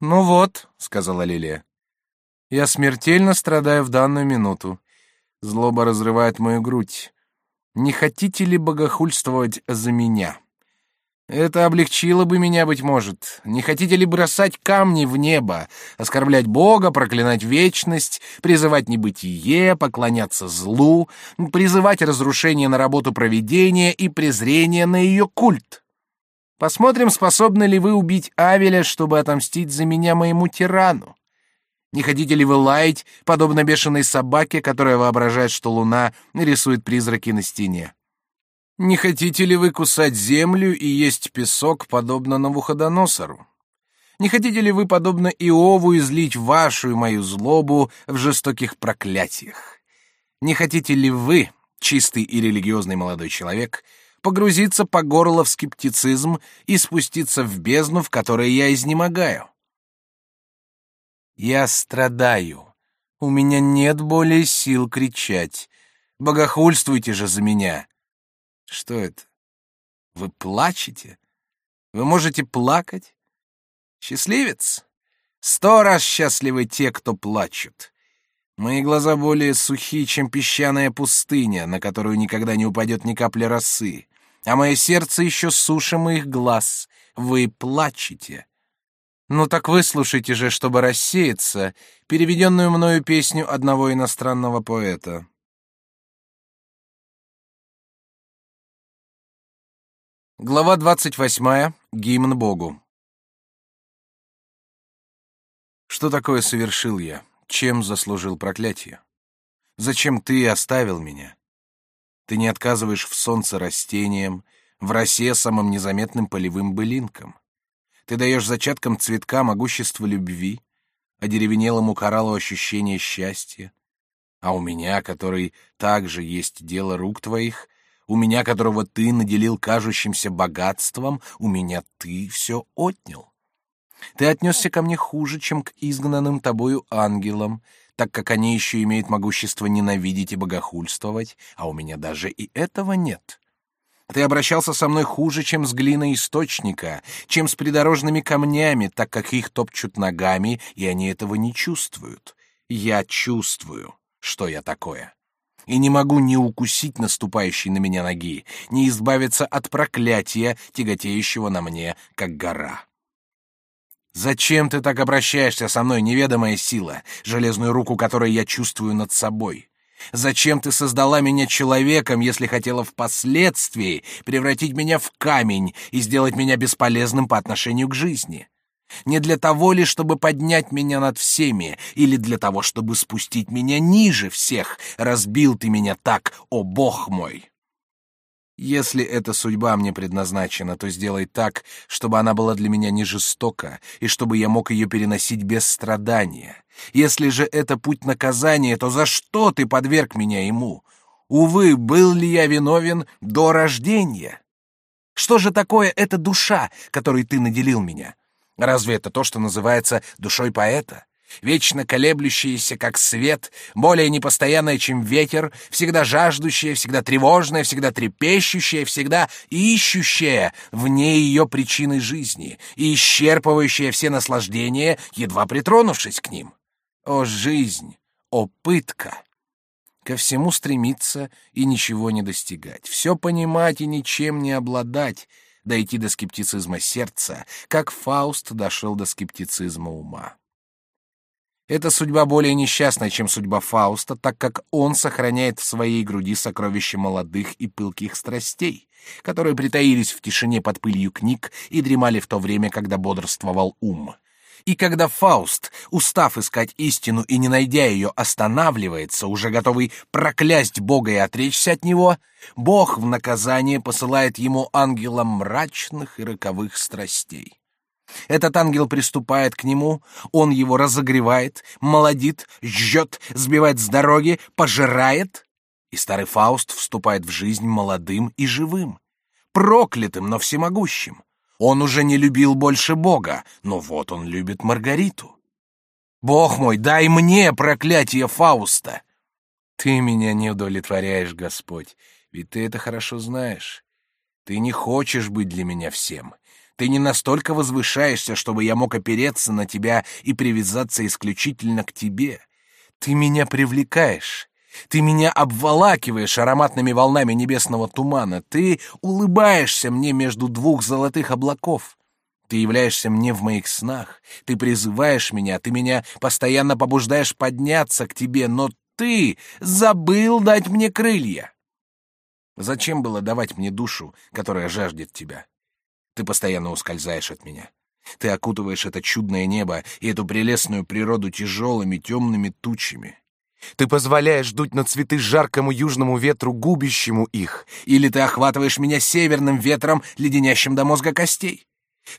«Ну вот», — сказала Лилия, — «я смертельно страдаю в данную минуту. Злоба разрывает мою грудь. Не хотите ли богохульствовать за меня?» Это облегчило бы меня, быть может. Не хотите ли бросать камни в небо, оскорблять Бога, проклинать вечность, призывать небытие, поклоняться злу, призывать разрушение на работу провидения и презрение на ее культ? Посмотрим, способны ли вы убить Авеля, чтобы отомстить за меня моему тирану. Не хотите ли вы лаять, подобно бешеной собаке, которая воображает, что луна рисует призраки на стене? Не хотите ли вы кусать землю и есть песок, подобно Навуходоносору? Не хотите ли вы, подобно Иову, излить вашу и мою злобу в жестоких проклятиях? Не хотите ли вы, чистый и религиозный молодой человек, погрузиться по горло в скептицизм и спуститься в бездну, в которой я изнемогаю? Я страдаю. У меня нет более сил кричать. Богохульствуйте же за меня. Что это? Вы плачете? Вы можете плакать? Счастливец? Сто раз счастливы те, кто плачут. Мои глаза более сухи, чем песчаная пустыня, на которую никогда не упадет ни капли росы, а мое сердце еще суше моих глаз. Вы плачете. Ну так выслушайте же, чтобы рассеяться, переведенную мною песню одного иностранного поэта. Глава двадцать восьмая. Гимн Богу. Что такое совершил я? Чем заслужил проклятие? Зачем ты оставил меня? Ты не отказываешь в солнце растениям, в росе самым незаметным полевым былинкам. Ты даешь зачаткам цветка могущество любви, а деревенелому кораллу ощущение счастья. А у меня, который также есть дело рук твоих, у меня, которого ты наделил кажущимся богатством, у меня ты все отнял. Ты отнесся ко мне хуже, чем к изгнанным тобою ангелам, так как они еще имеют могущество ненавидеть и богохульствовать, а у меня даже и этого нет. Ты обращался со мной хуже, чем с глиной источника, чем с придорожными камнями, так как их топчут ногами, и они этого не чувствуют. Я чувствую, что я такое и не могу ни укусить наступающей на меня ноги, ни избавиться от проклятия, тяготеющего на мне, как гора. Зачем ты так обращаешься со мной, неведомая сила, железную руку которой я чувствую над собой? Зачем ты создала меня человеком, если хотела впоследствии превратить меня в камень и сделать меня бесполезным по отношению к жизни? Не для того ли, чтобы поднять меня над всеми, или для того, чтобы спустить меня ниже всех, разбил ты меня так, о Бог мой? Если эта судьба мне предназначена, то сделай так, чтобы она была для меня не жестока, и чтобы я мог ее переносить без страдания. Если же это путь наказания, то за что ты подверг меня ему? Увы, был ли я виновен до рождения? Что же такое эта душа, которой ты наделил меня? Разве это то, что называется душой поэта? Вечно колеблющаяся, как свет, более непостоянная, чем ветер, всегда жаждущая, всегда тревожная, всегда трепещущая, всегда ищущая вне ее причины жизни и исчерпывающая все наслаждения, едва притронувшись к ним. О жизнь! О пытка! Ко всему стремиться и ничего не достигать, все понимать и ничем не обладать — дойти до скептицизма сердца, как Фауст дошел до скептицизма ума. Эта судьба более несчастная, чем судьба Фауста, так как он сохраняет в своей груди сокровища молодых и пылких страстей, которые притаились в тишине под пылью книг и дремали в то время, когда бодрствовал ум. И когда Фауст, устав искать истину и не найдя ее, останавливается, уже готовый проклясть Бога и отречься от него, Бог в наказание посылает ему ангела мрачных и роковых страстей. Этот ангел приступает к нему, он его разогревает, молодит, жжет, сбивает с дороги, пожирает, и старый Фауст вступает в жизнь молодым и живым, проклятым, но всемогущим. Он уже не любил больше Бога, но вот он любит Маргариту. Бог мой, дай мне проклятие Фауста. Ты меня не удовлетворяешь, Господь, ведь ты это хорошо знаешь. Ты не хочешь быть для меня всем. Ты не настолько возвышаешься, чтобы я мог опереться на тебя и привязаться исключительно к тебе. Ты меня привлекаешь. Ты меня обволакиваешь ароматными волнами небесного тумана. Ты улыбаешься мне между двух золотых облаков. Ты являешься мне в моих снах. Ты призываешь меня. Ты меня постоянно побуждаешь подняться к тебе. Но ты забыл дать мне крылья. Зачем было давать мне душу, которая жаждет тебя? Ты постоянно ускользаешь от меня. Ты окутываешь это чудное небо и эту прелестную природу тяжелыми темными тучами. Ты позволяешь дуть на цветы жаркому южному ветру, губящему их, или ты охватываешь меня северным ветром, леденящим до мозга костей.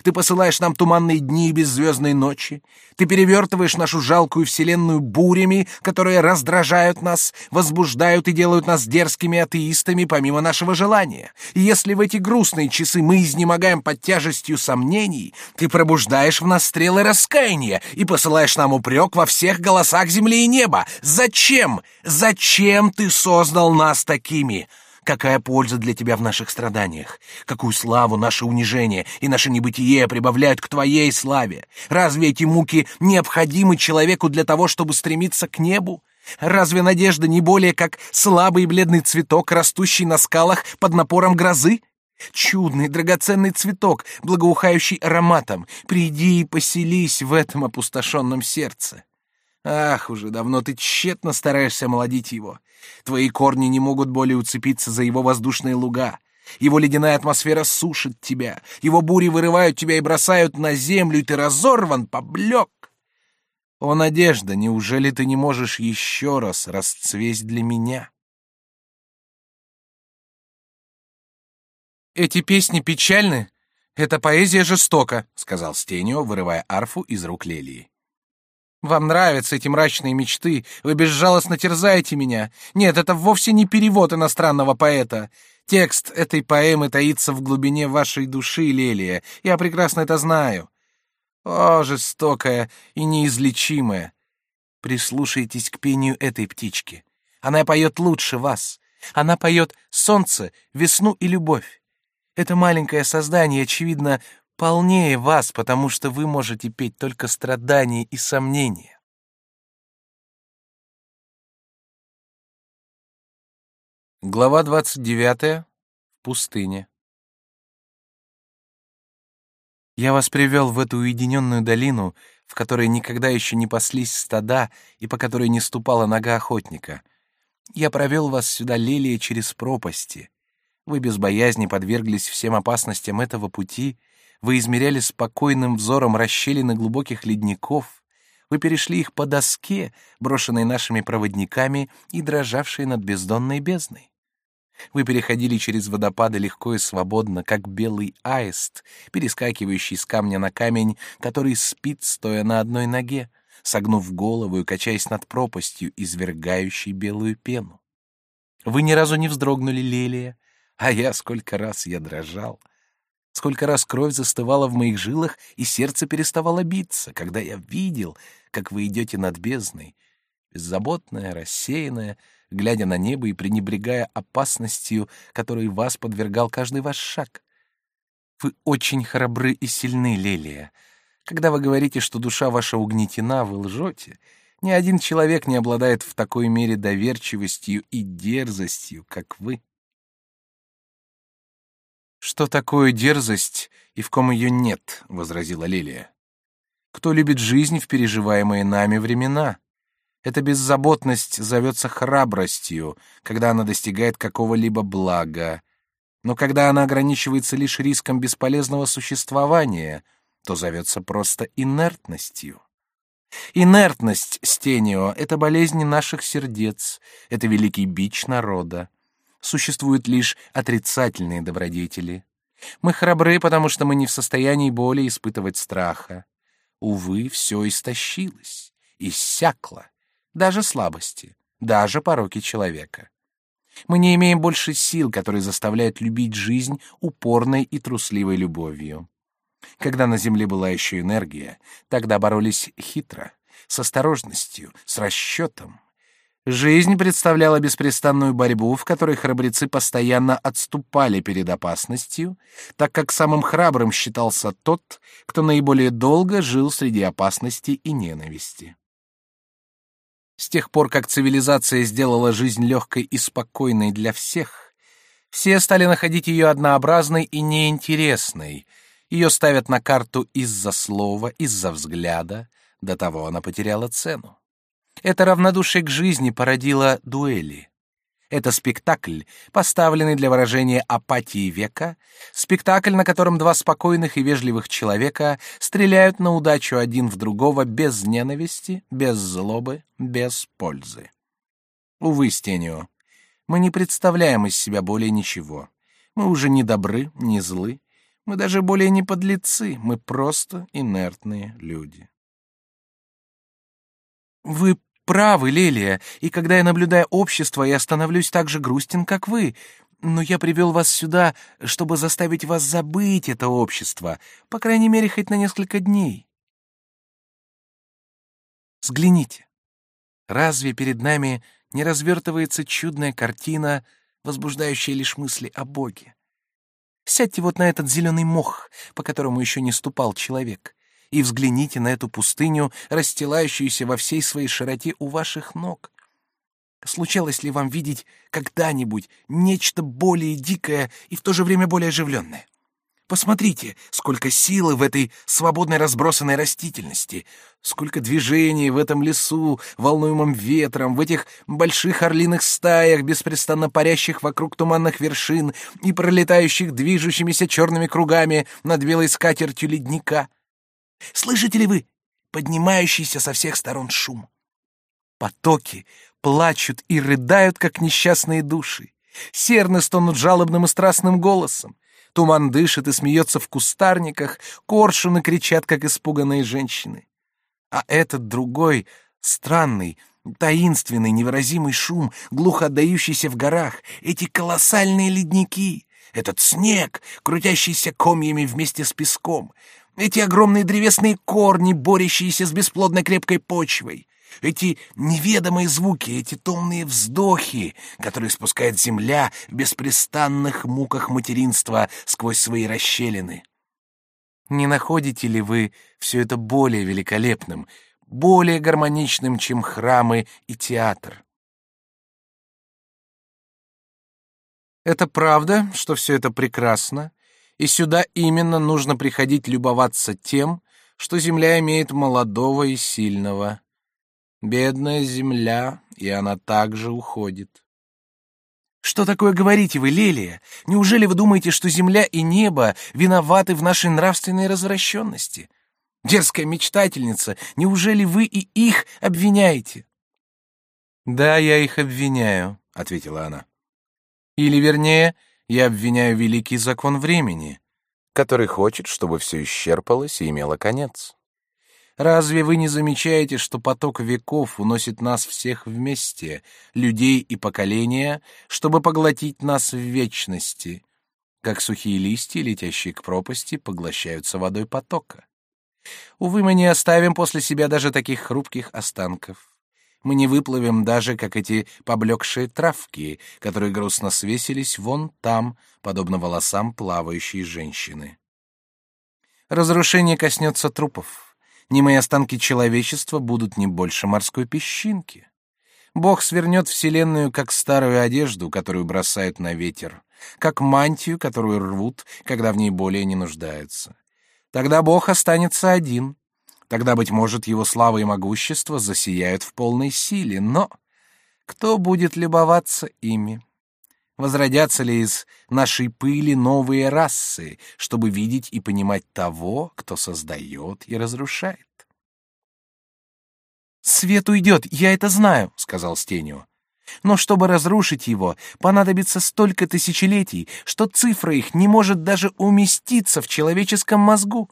Ты посылаешь нам туманные дни и беззвездные ночи. Ты перевертываешь нашу жалкую вселенную бурями, которые раздражают нас, возбуждают и делают нас дерзкими атеистами помимо нашего желания. И если в эти грустные часы мы изнемогаем под тяжестью сомнений, ты пробуждаешь в нас стрелы раскаяния и посылаешь нам упрек во всех голосах земли и неба. Зачем? Зачем ты создал нас такими? Какая польза для тебя в наших страданиях? Какую славу наше унижение и наше небытие прибавляют к твоей славе? Разве эти муки необходимы человеку для того, чтобы стремиться к небу? Разве надежда не более как слабый и бледный цветок, растущий на скалах под напором грозы? Чудный, драгоценный цветок, благоухающий ароматом, приди и поселись в этом опустошенном сердце. Ах, уже давно ты тщетно стараешься молодить его. Твои корни не могут более уцепиться за его воздушные луга. Его ледяная атмосфера сушит тебя. Его бури вырывают тебя и бросают на землю, и ты разорван, поблек. О, надежда, неужели ты не можешь еще раз расцвесть для меня? Эти песни печальны. Эта поэзия жестока, сказал Стенио, вырывая арфу из рук Лелии. Вам нравятся эти мрачные мечты, вы безжалостно терзаете меня. Нет, это вовсе не перевод иностранного поэта. Текст этой поэмы таится в глубине вашей души, Лелия. Я прекрасно это знаю. О, жестокая и неизлечимая. Прислушайтесь к пению этой птички. Она поет лучше вас. Она поет солнце, весну и любовь. Это маленькое создание, очевидно, полнее вас, потому что вы можете петь только страдания и сомнения. Глава 29. В пустыне. Я вас привел в эту уединенную долину, в которой никогда еще не паслись стада и по которой не ступала нога охотника. Я провел вас сюда, лелия, через пропасти. Вы без боязни подверглись всем опасностям этого пути вы измеряли спокойным взором расщелины глубоких ледников, вы перешли их по доске, брошенной нашими проводниками и дрожавшей над бездонной бездной. Вы переходили через водопады легко и свободно, как белый аист, перескакивающий с камня на камень, который спит, стоя на одной ноге, согнув голову и качаясь над пропастью, извергающей белую пену. Вы ни разу не вздрогнули, Лелия, а я сколько раз я дрожал — Сколько раз кровь застывала в моих жилах, и сердце переставало биться, когда я видел, как вы идете над бездной, беззаботная, рассеянная, глядя на небо и пренебрегая опасностью, которой вас подвергал каждый ваш шаг. Вы очень храбры и сильны, Лелия. Когда вы говорите, что душа ваша угнетена, вы лжете. Ни один человек не обладает в такой мере доверчивостью и дерзостью, как вы. Что такое дерзость и в ком ее нет, возразила Лилия. Кто любит жизнь в переживаемые нами времена? Эта беззаботность зовется храбростью, когда она достигает какого-либо блага. Но когда она ограничивается лишь риском бесполезного существования, то зовется просто инертностью. Инертность, Стенио, — это болезнь наших сердец, это великий бич народа существуют лишь отрицательные добродетели. Мы храбры, потому что мы не в состоянии более испытывать страха. Увы, все истощилось, иссякло, даже слабости, даже пороки человека. Мы не имеем больше сил, которые заставляют любить жизнь упорной и трусливой любовью. Когда на земле была еще энергия, тогда боролись хитро, с осторожностью, с расчетом. Жизнь представляла беспрестанную борьбу, в которой храбрецы постоянно отступали перед опасностью, так как самым храбрым считался тот, кто наиболее долго жил среди опасности и ненависти. С тех пор, как цивилизация сделала жизнь легкой и спокойной для всех, все стали находить ее однообразной и неинтересной. Ее ставят на карту из-за слова, из-за взгляда, до того она потеряла цену. Это равнодушие к жизни породило дуэли. Это спектакль, поставленный для выражения апатии века, спектакль, на котором два спокойных и вежливых человека стреляют на удачу один в другого без ненависти, без злобы, без пользы. Увы, Стенио, мы не представляем из себя более ничего. Мы уже не добры, не злы, мы даже более не подлецы, мы просто инертные люди. Вы правы, Лелия, и когда я наблюдаю общество, я становлюсь так же грустен, как вы. Но я привел вас сюда, чтобы заставить вас забыть это общество, по крайней мере, хоть на несколько дней. Взгляните. Разве перед нами не развертывается чудная картина, возбуждающая лишь мысли о Боге? Сядьте вот на этот зеленый мох, по которому еще не ступал человек и взгляните на эту пустыню, расстилающуюся во всей своей широте у ваших ног. Случалось ли вам видеть когда-нибудь нечто более дикое и в то же время более оживленное? Посмотрите, сколько силы в этой свободной разбросанной растительности, сколько движений в этом лесу, волнуемом ветром, в этих больших орлиных стаях, беспрестанно парящих вокруг туманных вершин и пролетающих движущимися черными кругами над белой скатертью ледника. Слышите ли вы поднимающийся со всех сторон шум? Потоки плачут и рыдают, как несчастные души. Серны стонут жалобным и страстным голосом. Туман дышит и смеется в кустарниках, коршуны кричат, как испуганные женщины. А этот другой, странный, таинственный, невыразимый шум, глухо отдающийся в горах, эти колоссальные ледники, этот снег, крутящийся комьями вместе с песком, эти огромные древесные корни, борющиеся с бесплодной крепкой почвой. Эти неведомые звуки, эти томные вздохи, которые спускает земля в беспрестанных муках материнства сквозь свои расщелины. Не находите ли вы все это более великолепным, более гармоничным, чем храмы и театр? Это правда, что все это прекрасно, и сюда именно нужно приходить любоваться тем, что земля имеет молодого и сильного. Бедная земля, и она также уходит. Что такое говорите вы, Лелия? Неужели вы думаете, что земля и небо виноваты в нашей нравственной развращенности? Дерзкая мечтательница, неужели вы и их обвиняете? Да, я их обвиняю, ответила она. Или вернее, я обвиняю великий закон времени, который хочет, чтобы все исчерпалось и имело конец. Разве вы не замечаете, что поток веков уносит нас всех вместе, людей и поколения, чтобы поглотить нас в вечности, как сухие листья, летящие к пропасти, поглощаются водой потока? Увы, мы не оставим после себя даже таких хрупких останков мы не выплывем даже, как эти поблекшие травки, которые грустно свесились вон там, подобно волосам плавающей женщины. Разрушение коснется трупов. Немые останки человечества будут не больше морской песчинки. Бог свернет вселенную, как старую одежду, которую бросают на ветер, как мантию, которую рвут, когда в ней более не нуждаются. Тогда Бог останется один, Тогда, быть может, его слава и могущество засияют в полной силе, но кто будет любоваться ими? Возродятся ли из нашей пыли новые расы, чтобы видеть и понимать того, кто создает и разрушает? «Свет уйдет, я это знаю», — сказал Стенио. «Но чтобы разрушить его, понадобится столько тысячелетий, что цифра их не может даже уместиться в человеческом мозгу».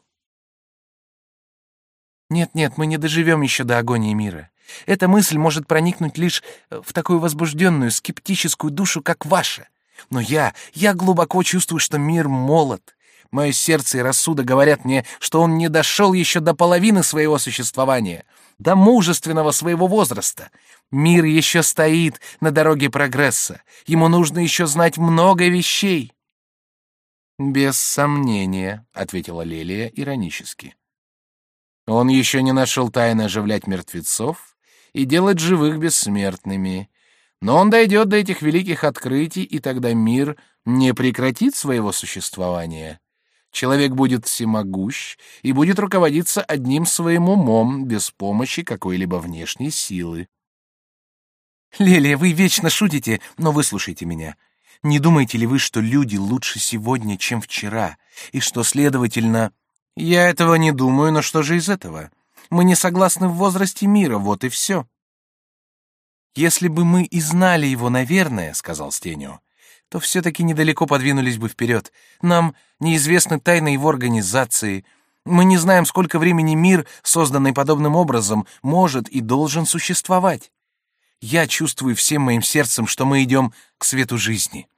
Нет-нет, мы не доживем еще до агонии мира. Эта мысль может проникнуть лишь э, в такую возбужденную, скептическую душу, как ваша. Но я, я глубоко чувствую, что мир молод. Мое сердце и рассудок говорят мне, что он не дошел еще до половины своего существования, до мужественного своего возраста. Мир еще стоит на дороге прогресса. Ему нужно еще знать много вещей. Без сомнения, ответила Лелия иронически. Он еще не нашел тайны оживлять мертвецов и делать живых бессмертными. Но он дойдет до этих великих открытий, и тогда мир не прекратит своего существования. Человек будет всемогущ и будет руководиться одним своим умом, без помощи какой-либо внешней силы. Лелия, вы вечно шутите, но выслушайте меня. Не думаете ли вы, что люди лучше сегодня, чем вчера, и что, следовательно... Я этого не думаю, но что же из этого? Мы не согласны в возрасте мира, вот и все. Если бы мы и знали его, наверное, — сказал Стенио, то все-таки недалеко подвинулись бы вперед. Нам неизвестны тайны его организации. Мы не знаем, сколько времени мир, созданный подобным образом, может и должен существовать. Я чувствую всем моим сердцем, что мы идем к свету жизни.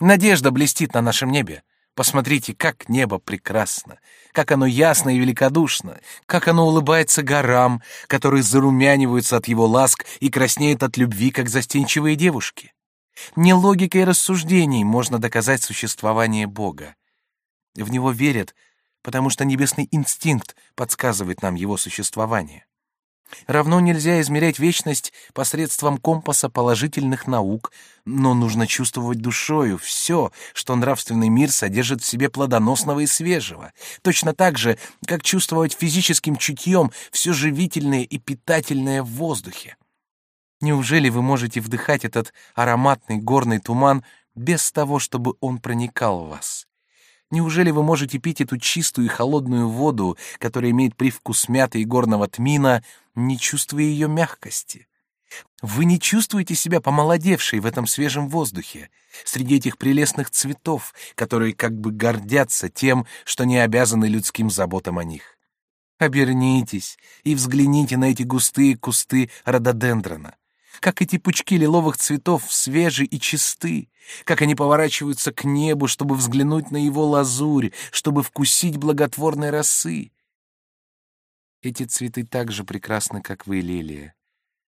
Надежда блестит на нашем небе. Посмотрите, как небо прекрасно, как оно ясно и великодушно, как оно улыбается горам, которые зарумяниваются от его ласк и краснеют от любви, как застенчивые девушки. Не логикой рассуждений можно доказать существование Бога. В него верят, потому что небесный инстинкт подсказывает нам его существование. Равно нельзя измерять вечность посредством компаса положительных наук, но нужно чувствовать душою все, что нравственный мир содержит в себе плодоносного и свежего, точно так же, как чувствовать физическим чутьем все живительное и питательное в воздухе. Неужели вы можете вдыхать этот ароматный горный туман без того, чтобы он проникал в вас? Неужели вы можете пить эту чистую и холодную воду, которая имеет привкус мяты и горного тмина, не чувствуя ее мягкости? Вы не чувствуете себя помолодевшей в этом свежем воздухе, среди этих прелестных цветов, которые как бы гордятся тем, что не обязаны людским заботам о них. Обернитесь и взгляните на эти густые кусты рододендрона как эти пучки лиловых цветов свежи и чисты, как они поворачиваются к небу, чтобы взглянуть на его лазурь, чтобы вкусить благотворной росы. Эти цветы так же прекрасны, как вы, Лилия,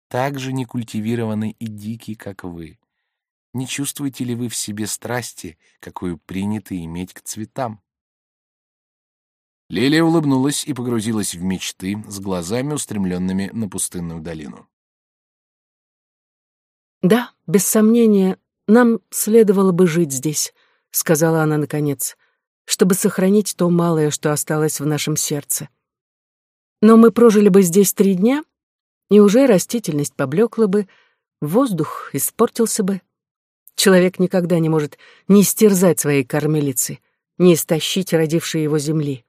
так же некультивированы и дики, как вы. Не чувствуете ли вы в себе страсти, какую принято иметь к цветам? Лилия улыбнулась и погрузилась в мечты с глазами, устремленными на пустынную долину. «Да, без сомнения, нам следовало бы жить здесь», — сказала она наконец, «чтобы сохранить то малое, что осталось в нашем сердце. Но мы прожили бы здесь три дня, и уже растительность поблекла бы, воздух испортился бы. Человек никогда не может не стерзать своей кормилицы, не истощить родившей его земли.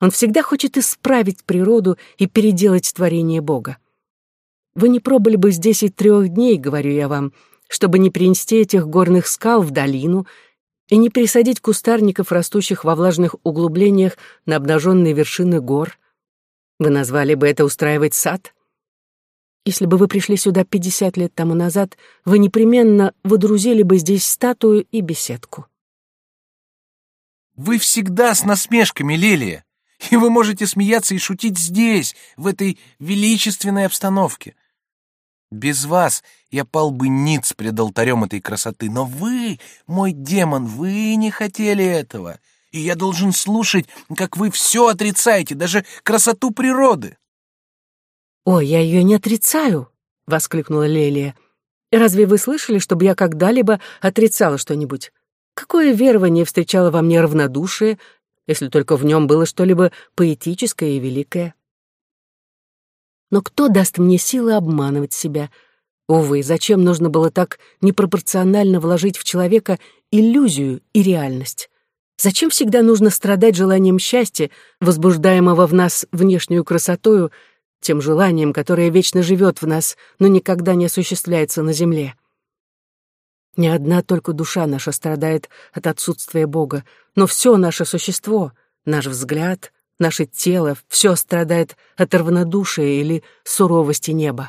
Он всегда хочет исправить природу и переделать творение Бога. Вы не пробыли бы здесь и трех дней, говорю я вам, чтобы не принести этих горных скал в долину и не пересадить кустарников, растущих во влажных углублениях на обнаженные вершины гор. Вы назвали бы это устраивать сад? Если бы вы пришли сюда пятьдесят лет тому назад, вы непременно выдрузили бы здесь статую и беседку. Вы всегда с насмешками, Лелия, и вы можете смеяться и шутить здесь, в этой величественной обстановке. Без вас я пал бы ниц пред алтарем этой красоты, но вы, мой демон, вы не хотели этого, и я должен слушать, как вы все отрицаете, даже красоту природы. «Ой, я ее не отрицаю!» — воскликнула Лелия. «Разве вы слышали, чтобы я когда-либо отрицала что-нибудь? Какое верование встречало во мне равнодушие, если только в нем было что-либо поэтическое и великое?» Но кто даст мне силы обманывать себя? Увы, зачем нужно было так непропорционально вложить в человека иллюзию и реальность? Зачем всегда нужно страдать желанием счастья, возбуждаемого в нас внешнюю красотою, тем желанием, которое вечно живет в нас, но никогда не осуществляется на земле? Не одна только душа наша страдает от отсутствия Бога, но все наше существо, наш взгляд, Наше тело все страдает от равнодушия или суровости неба.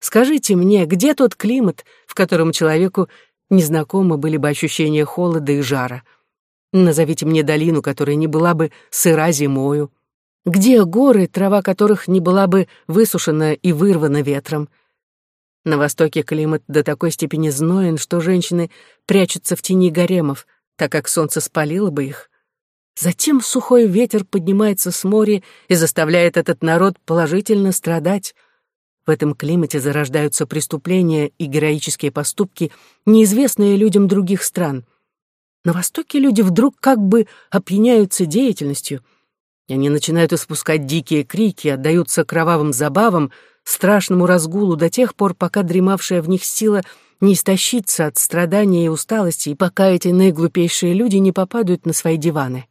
Скажите мне, где тот климат, в котором человеку незнакомы были бы ощущения холода и жара? Назовите мне долину, которая не была бы сыра зимою. Где горы, трава которых не была бы высушена и вырвана ветром? На востоке климат до такой степени зноен, что женщины прячутся в тени гаремов, так как солнце спалило бы их. Затем сухой ветер поднимается с моря и заставляет этот народ положительно страдать. В этом климате зарождаются преступления и героические поступки, неизвестные людям других стран. На Востоке люди вдруг как бы опьяняются деятельностью. Они начинают испускать дикие крики, отдаются кровавым забавам, страшному разгулу до тех пор, пока дремавшая в них сила не истощится от страдания и усталости, и пока эти наиглупейшие люди не попадают на свои диваны.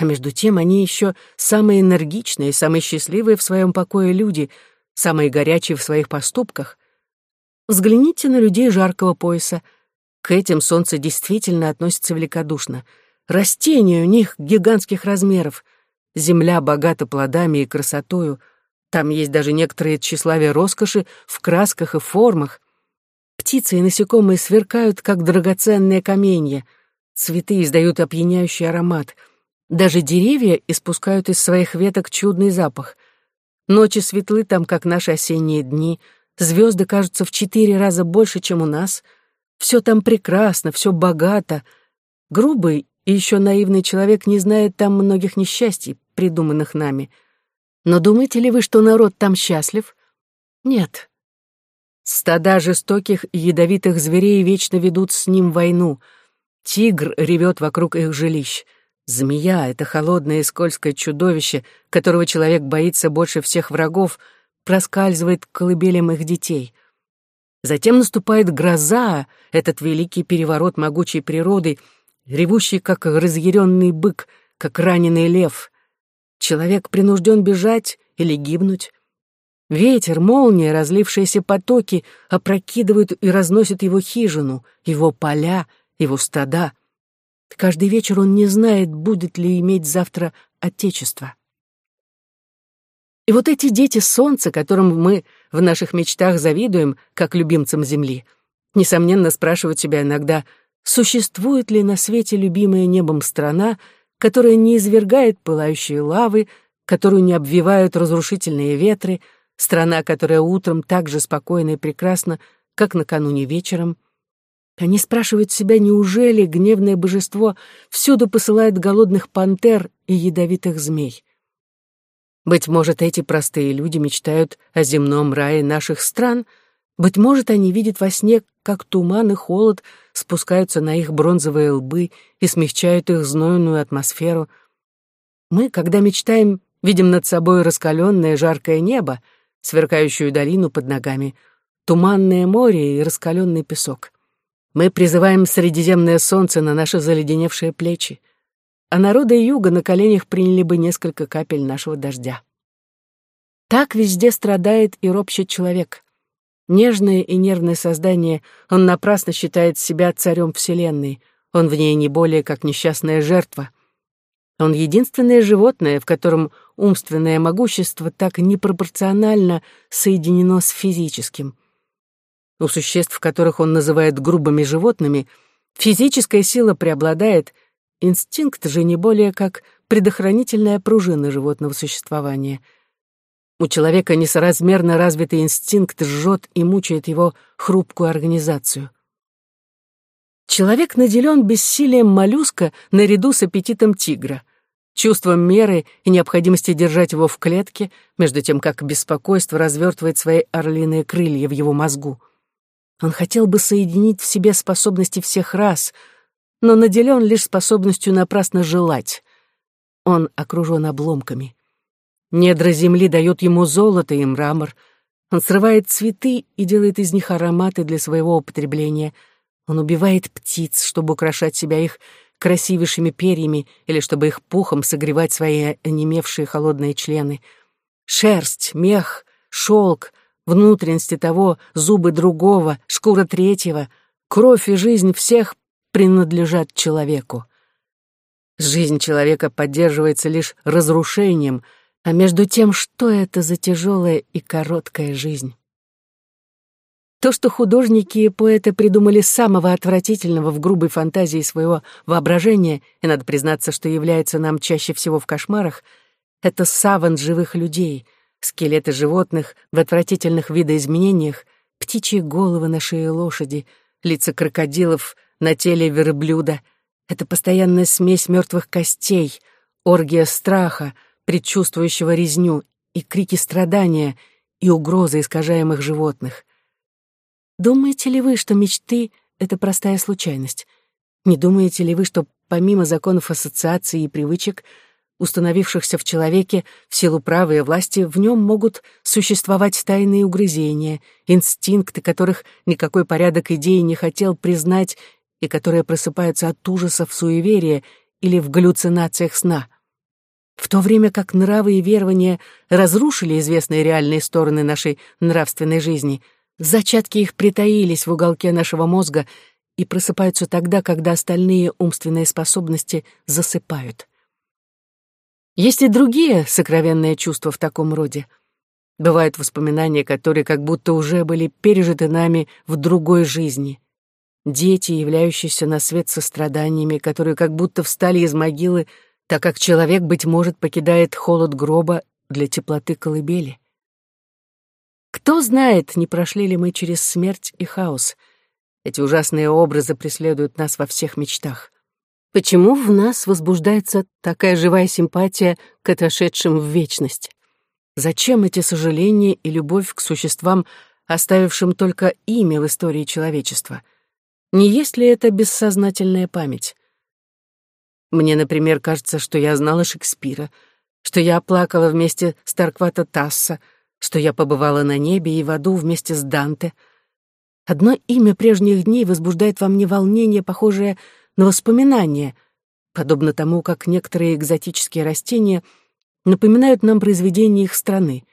А между тем они еще самые энергичные, самые счастливые в своем покое люди, самые горячие в своих поступках. Взгляните на людей жаркого пояса — к этим солнце действительно относится великодушно. Растения у них гигантских размеров. Земля богата плодами и красотою. Там есть даже некоторые тщеславие роскоши в красках и формах. Птицы и насекомые сверкают, как драгоценные каменья. Цветы издают опьяняющий аромат. Даже деревья испускают из своих веток чудный запах. Ночи светлы там, как наши осенние дни. Звезды кажутся в четыре раза больше, чем у нас — все там прекрасно, все богато. Грубый и еще наивный человек не знает там многих несчастий, придуманных нами. Но думаете ли вы, что народ там счастлив? Нет. Стада жестоких и ядовитых зверей вечно ведут с ним войну. Тигр ревет вокруг их жилищ. Змея — это холодное и скользкое чудовище, которого человек боится больше всех врагов, проскальзывает к колыбелям их детей. Затем наступает гроза, этот великий переворот могучей природы, ревущий, как разъяренный бык, как раненый лев. Человек принужден бежать или гибнуть. Ветер, молния, разлившиеся потоки опрокидывают и разносят его хижину, его поля, его стада. Каждый вечер он не знает, будет ли иметь завтра отечество. И вот эти дети солнца, которым мы в наших мечтах завидуем, как любимцам Земли, несомненно спрашивают себя иногда, существует ли на свете любимая небом страна, которая не извергает пылающие лавы, которую не обвивают разрушительные ветры, страна, которая утром так же спокойна и прекрасна, как накануне вечером. Они спрашивают себя, неужели гневное божество всюду посылает голодных пантер и ядовитых змей? Быть может, эти простые люди мечтают о земном рае наших стран, быть может, они видят во сне, как туман и холод спускаются на их бронзовые лбы и смягчают их знойную атмосферу. Мы, когда мечтаем, видим над собой раскаленное жаркое небо, сверкающую долину под ногами, туманное море и раскаленный песок. Мы призываем средиземное солнце на наши заледеневшие плечи а народы юга на коленях приняли бы несколько капель нашего дождя. Так везде страдает и ропщет человек. Нежное и нервное создание, он напрасно считает себя царем Вселенной, он в ней не более как несчастная жертва. Он единственное животное, в котором умственное могущество так непропорционально соединено с физическим. У существ, которых он называет грубыми животными, физическая сила преобладает — Инстинкт же не более как предохранительная пружина животного существования. У человека несоразмерно развитый инстинкт жжет и мучает его хрупкую организацию. Человек наделен бессилием моллюска наряду с аппетитом тигра, чувством меры и необходимости держать его в клетке, между тем как беспокойство развертывает свои орлиные крылья в его мозгу. Он хотел бы соединить в себе способности всех рас — но наделен лишь способностью напрасно желать. Он окружен обломками. Недра земли дают ему золото и мрамор. Он срывает цветы и делает из них ароматы для своего употребления. Он убивает птиц, чтобы украшать себя их красивейшими перьями или чтобы их пухом согревать свои онемевшие холодные члены. Шерсть, мех, шелк, внутренности того, зубы другого, шкура третьего, кровь и жизнь всех принадлежат человеку. Жизнь человека поддерживается лишь разрушением, а между тем, что это за тяжелая и короткая жизнь? То, что художники и поэты придумали самого отвратительного в грубой фантазии своего воображения, и надо признаться, что является нам чаще всего в кошмарах, это саван живых людей, скелеты животных в отвратительных видоизменениях, птичьи головы на шее лошади, лица крокодилов на теле верблюда. Это постоянная смесь мертвых костей, оргия страха, предчувствующего резню, и крики страдания, и угрозы искажаемых животных. Думаете ли вы, что мечты — это простая случайность? Не думаете ли вы, что помимо законов ассоциации и привычек, установившихся в человеке в силу права и власти, в нем могут существовать тайные угрызения, инстинкты, которых никакой порядок идей не хотел признать и которые просыпаются от ужасов суеверия или в галлюцинациях сна? В то время как нравы и верования разрушили известные реальные стороны нашей нравственной жизни — Зачатки их притаились в уголке нашего мозга и просыпаются тогда, когда остальные умственные способности засыпают. Есть и другие сокровенные чувства в таком роде. Бывают воспоминания, которые как будто уже были пережиты нами в другой жизни. Дети, являющиеся на свет со страданиями, которые как будто встали из могилы, так как человек, быть может, покидает холод гроба для теплоты колыбели. Кто знает, не прошли ли мы через смерть и хаос. Эти ужасные образы преследуют нас во всех мечтах. Почему в нас возбуждается такая живая симпатия к отошедшим в вечность? Зачем эти сожаления и любовь к существам, оставившим только имя в истории человечества? Не есть ли это бессознательная память? Мне, например, кажется, что я знала Шекспира, что я оплакала вместе с Тарквата Тасса — что я побывала на небе и в аду вместе с Данте. Одно имя прежних дней возбуждает во мне волнение, похожее на воспоминание, подобно тому, как некоторые экзотические растения напоминают нам произведения их страны.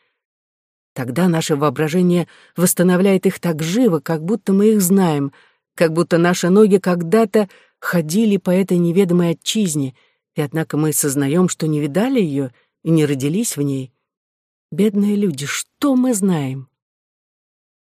Тогда наше воображение восстанавливает их так живо, как будто мы их знаем, как будто наши ноги когда-то ходили по этой неведомой отчизне, и однако мы сознаем, что не видали ее и не родились в ней. Бедные люди, что мы знаем?